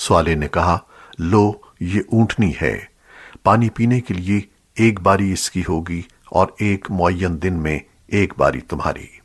سوالے نے کہا، لو، یہ اونٹنی ہے۔ پانی پینے کے لیے ایک باری اس کی ہوگی اور ایک معین دن میں ایک باری تمہاری۔